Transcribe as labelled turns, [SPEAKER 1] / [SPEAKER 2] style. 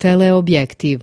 [SPEAKER 1] teleobjektiv.